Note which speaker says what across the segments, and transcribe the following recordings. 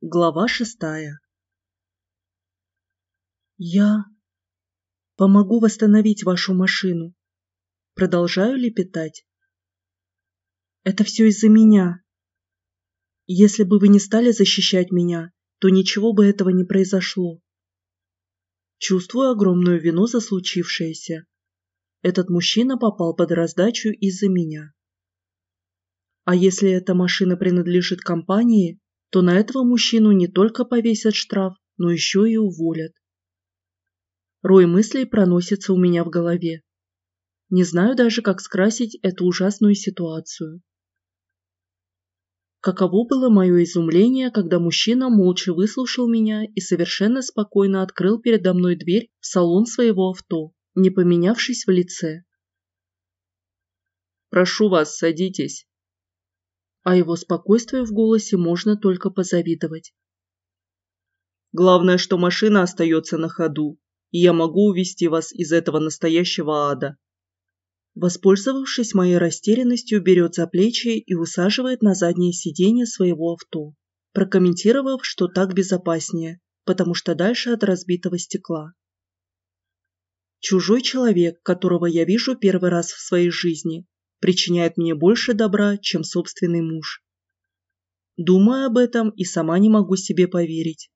Speaker 1: Глава шестая Я помогу восстановить вашу машину. Продолжаю лепетать. Это все из-за меня. Если бы вы не стали защищать меня, то ничего бы этого не произошло. Чувствую огромную вину за случившееся. Этот мужчина попал под раздачу из-за меня. А если эта машина принадлежит компании, то на этого мужчину не только повесят штраф, но еще и уволят. Рой мыслей проносится у меня в голове. Не знаю даже, как скрасить эту ужасную ситуацию. Каково было мое изумление, когда мужчина молча выслушал меня и совершенно спокойно открыл передо мной дверь в салон своего авто, не поменявшись в лице.
Speaker 2: «Прошу вас, садитесь»,
Speaker 1: а его спокойствию в голосе можно только позавидовать.
Speaker 2: Главное, что машина остается на ходу, и я могу увести вас из этого настоящего ада.
Speaker 1: Воспользовавшись моей растерянностью, берет за плечи и усаживает на заднее сиденье своего авто, прокомментировав, что так безопаснее, потому что дальше от разбитого стекла. Чужой человек, которого я вижу первый раз в своей жизни, причиняет мне больше добра, чем собственный муж. Думаю об этом и сама не могу себе поверить.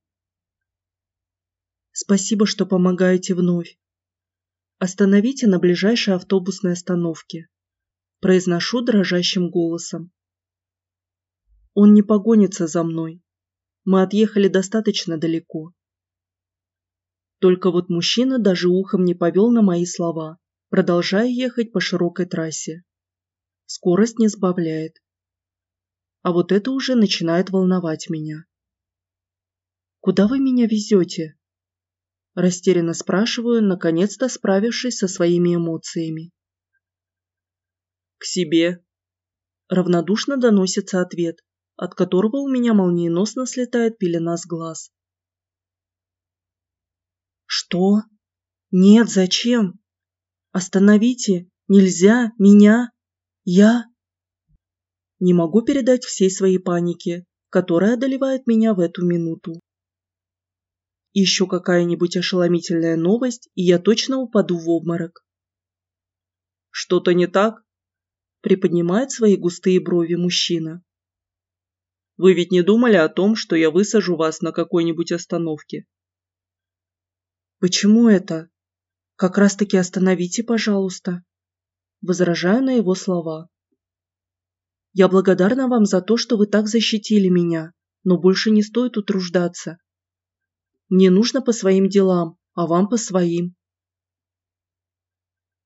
Speaker 1: Спасибо, что помогаете вновь. Остановите на ближайшей автобусной остановке. Произношу дрожащим голосом. Он не погонится за мной. Мы отъехали достаточно далеко. Только вот мужчина даже ухом не повел на мои слова, продолжая ехать по широкой трассе скорость не сбавляет. А вот это уже начинает волновать меня. «Куда вы меня везете?» Растерянно спрашиваю, наконец-то справившись со своими эмоциями.
Speaker 2: «К себе», –
Speaker 1: равнодушно доносится ответ, от которого у меня молниеносно слетает пелена с глаз. «Что? Нет, зачем? Остановите! Нельзя! Меня!» Я не могу передать всей своей паники, которая одолевает меня в эту минуту. Еще какая-нибудь ошеломительная новость, и я точно упаду в обморок.
Speaker 2: Что-то не так?
Speaker 1: Приподнимает свои густые брови мужчина.
Speaker 2: Вы ведь не думали о том, что я высажу вас на какой-нибудь остановке?
Speaker 1: Почему это? Как раз таки остановите, пожалуйста возражаю на его слова. «Я благодарна вам за то, что вы так защитили меня, но больше не стоит утруждаться. Мне нужно по своим делам, а вам по своим».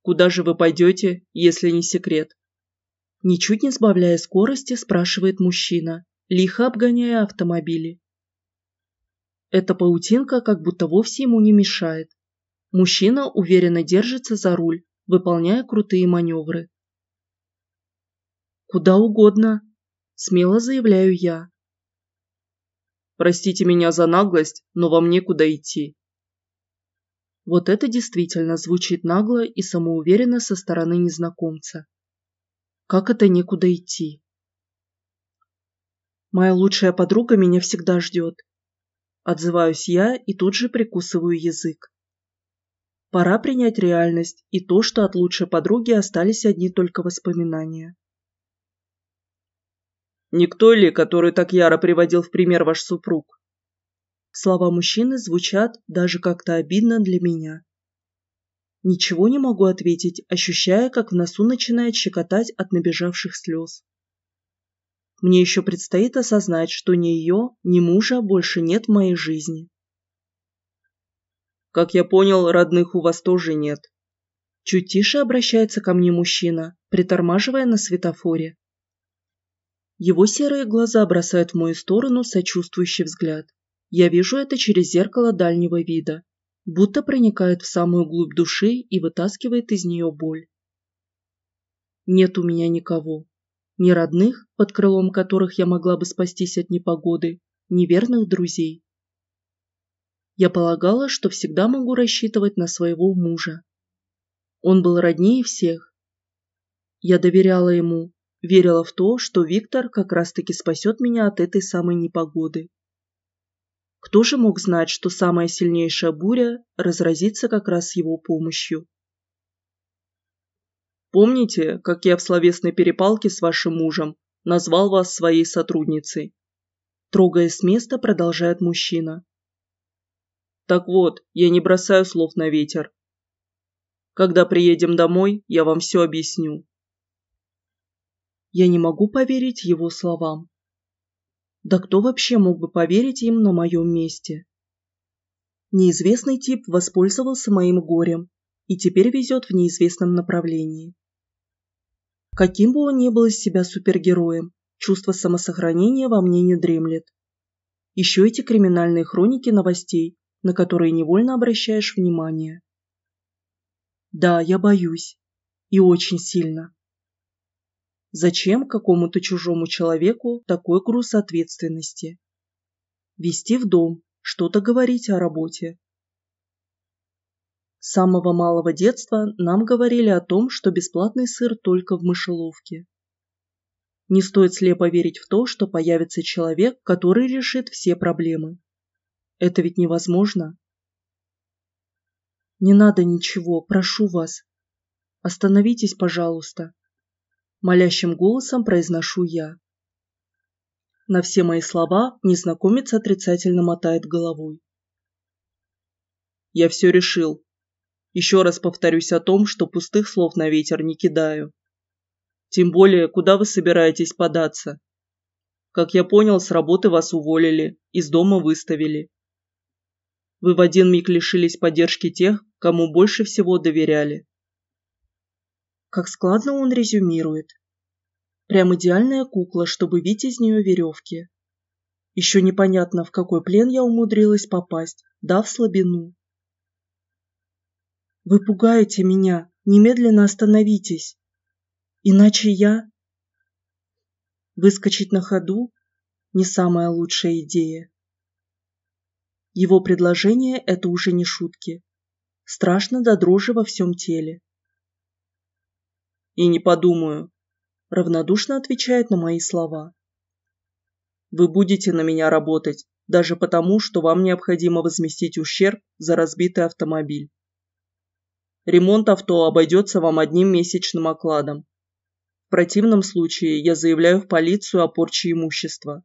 Speaker 2: «Куда же вы пойдете, если не секрет?»
Speaker 1: Ничуть не сбавляя скорости, спрашивает мужчина, лихо обгоняя автомобили. Эта паутинка как будто вовсе ему не мешает. Мужчина уверенно держится за руль, выполняя крутые маневры. «Куда угодно», – смело заявляю я.
Speaker 2: «Простите меня за наглость, но вам некуда идти».
Speaker 1: Вот это действительно звучит нагло и самоуверенно со стороны незнакомца. Как это некуда идти? Моя лучшая подруга меня всегда ждет. Отзываюсь я и тут же прикусываю язык. Пора принять реальность и то, что от лучшей подруги остались одни только воспоминания.
Speaker 2: «Никто ли, который так яро приводил в пример ваш супруг?»
Speaker 1: Слова мужчины звучат даже как-то обидно для меня. Ничего не могу ответить, ощущая, как в носу начинает щекотать от набежавших слез. Мне еще предстоит осознать, что ни ее, ни мужа больше нет в моей жизни.
Speaker 2: Как я понял, родных у вас тоже нет.
Speaker 1: Чуть тише обращается ко мне мужчина, притормаживая на светофоре. Его серые глаза бросают в мою сторону сочувствующий взгляд. Я вижу это через зеркало дальнего вида, будто проникает в самую глубь души и вытаскивает из нее боль. Нет у меня никого. Ни родных, под крылом которых я могла бы спастись от непогоды, ни верных друзей. Я полагала, что всегда могу рассчитывать на своего мужа. Он был роднее всех. Я доверяла ему, верила в то, что Виктор как раз-таки спасет меня от этой самой непогоды. Кто же мог знать, что самая сильнейшая буря разразится как раз с его помощью?
Speaker 2: Помните, как я в словесной перепалке с вашим мужем назвал вас своей сотрудницей?
Speaker 1: Трогая с места, продолжает мужчина.
Speaker 2: Так вот, я не бросаю слов на ветер. Когда приедем домой, я вам все объясню.
Speaker 1: Я не могу поверить его словам. Да кто вообще мог бы поверить им на моем месте? Неизвестный тип воспользовался моим горем и теперь везет в неизвестном направлении. Каким бы он ни был из себя супергероем, чувство самосохранения во мне не дремлет. Еще эти криминальные хроники новостей, на которые невольно обращаешь внимание. Да, я боюсь. И очень сильно. Зачем какому-то чужому человеку такой груз ответственности? Вести в дом, что-то говорить о работе. С самого малого детства нам говорили о том, что бесплатный сыр только в мышеловке. Не стоит слепо верить в то, что появится человек, который решит все проблемы. Это ведь невозможно. Не надо ничего, прошу вас. Остановитесь, пожалуйста. Молящим голосом произношу я. На все мои слова незнакомец отрицательно мотает головой.
Speaker 2: Я все решил. Еще раз повторюсь о том, что пустых слов на ветер не кидаю. Тем более, куда вы собираетесь податься? Как я понял, с работы вас уволили, из дома выставили. Вы в один миг лишились поддержки тех, кому больше всего доверяли.
Speaker 1: Как складно он резюмирует. Прям идеальная кукла, чтобы бить из нее веревки. Еще непонятно, в какой плен я умудрилась попасть, дав слабину. Вы пугаете меня, немедленно остановитесь. Иначе я... Выскочить на ходу – не самая лучшая идея. Его предложение – это уже не шутки. Страшно до дрожи во всем теле.
Speaker 2: И не подумаю.
Speaker 1: Равнодушно отвечает на мои слова.
Speaker 2: Вы будете на меня работать, даже потому, что вам необходимо возместить ущерб за разбитый автомобиль. Ремонт авто обойдется вам одним месячным окладом. В противном случае я заявляю в полицию о порче имущества.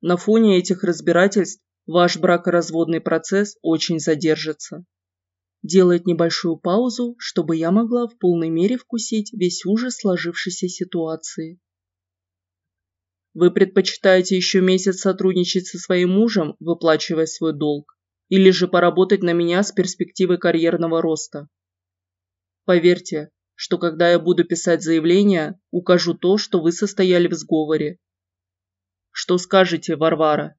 Speaker 2: На фоне этих разбирательств Ваш бракоразводный процесс очень задержится.
Speaker 1: Делает небольшую паузу, чтобы я могла в полной мере вкусить весь ужас сложившейся ситуации.
Speaker 2: Вы предпочитаете еще месяц сотрудничать со своим мужем, выплачивая свой долг, или же поработать на меня с перспективой карьерного роста? Поверьте, что когда я буду писать заявление, укажу то, что вы состояли в сговоре. Что скажете, Варвара?